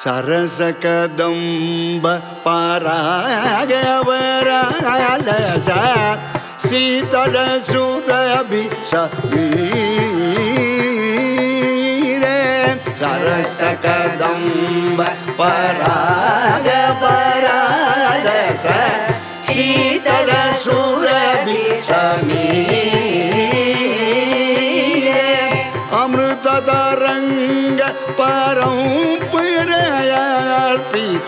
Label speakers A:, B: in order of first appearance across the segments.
A: सरसकदम्ब परागवरालस शीतलसुरभि समीरे सरसकदम्ब परागवरालस शीतलसुरभि समीरे अमृततरङ्ग परं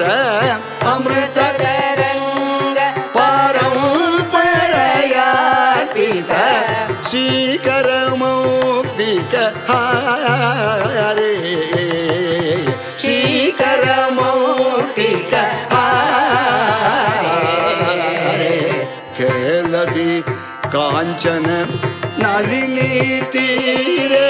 A: அமிர்த அமிர்த பாரம் பரையார்பித சீக்கரமௌக்திக ஹரே. சீக்கரமௌக்திக ஹரே. கேலதி காஞ்சன நளினி தீரே.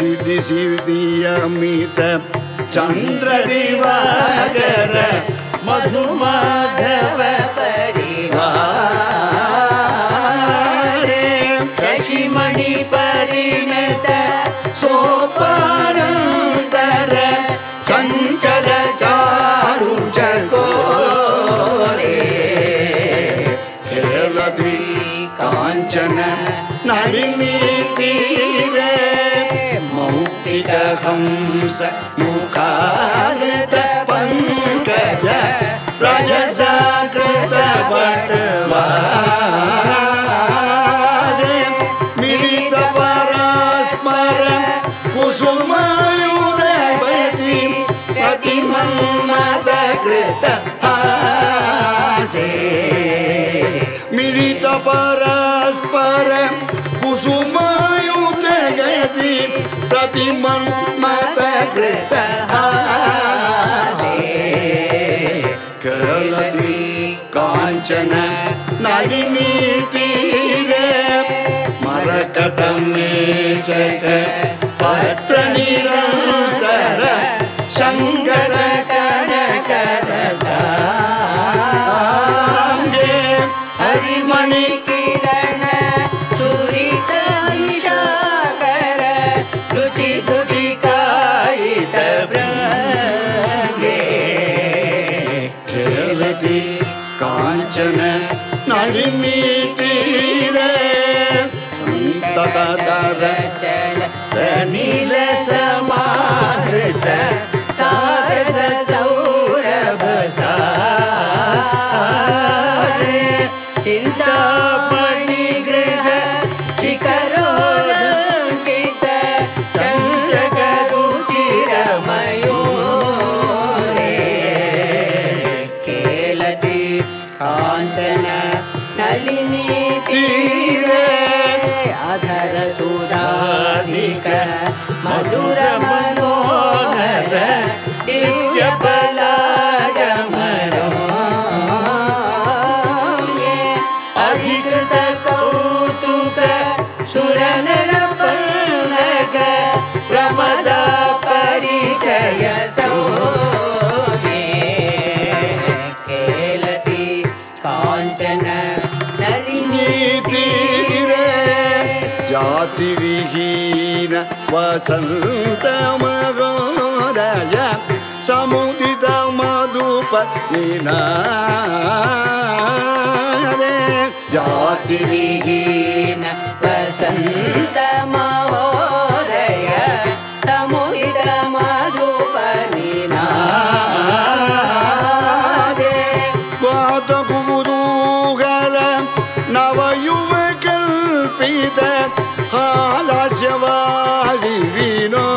A: दिशि नियमित चन्द्रदिवाकर
B: मधुमाधव परिवारे। शशिमणि परिणत
A: मौक्तिकहंस मुखागत पङ्कज रजसाकृत पटवासे मिलित परस्पर कुसुमायुधवती प्रतिमन्मत कृत हासे। मिलित पत्र निरन्तर सङ्गत कनकलताङ्गे
B: हरिमणि किरण चूरितायुषाकर रुचि दुटिकायित ब्रङ्गे
A: खेलति काञ्चन तीरे सन्तततर
B: चल प्रनील समाहृत सारस सुधाधिक मधुर मनोहर दिव्य अधिकृत कौतुक सुरनर पन्नग प्रमद परिचय सौमे
A: जातिविहीन वसन्तमगोदय समुदित मधुप निनादे।
B: जातिविहीन
A: அறிவினோடே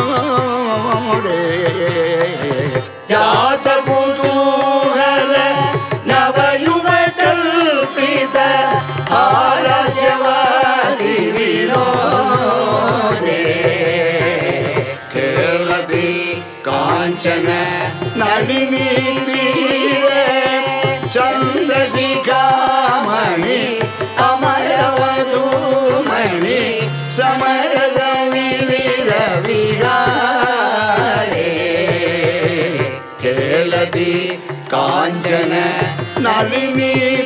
A: ஜாத குதூகல நவயுவ கல்பித ஆராசிவினோடே கேரளத்தில் காஞ்சன நடிமீதி Nalini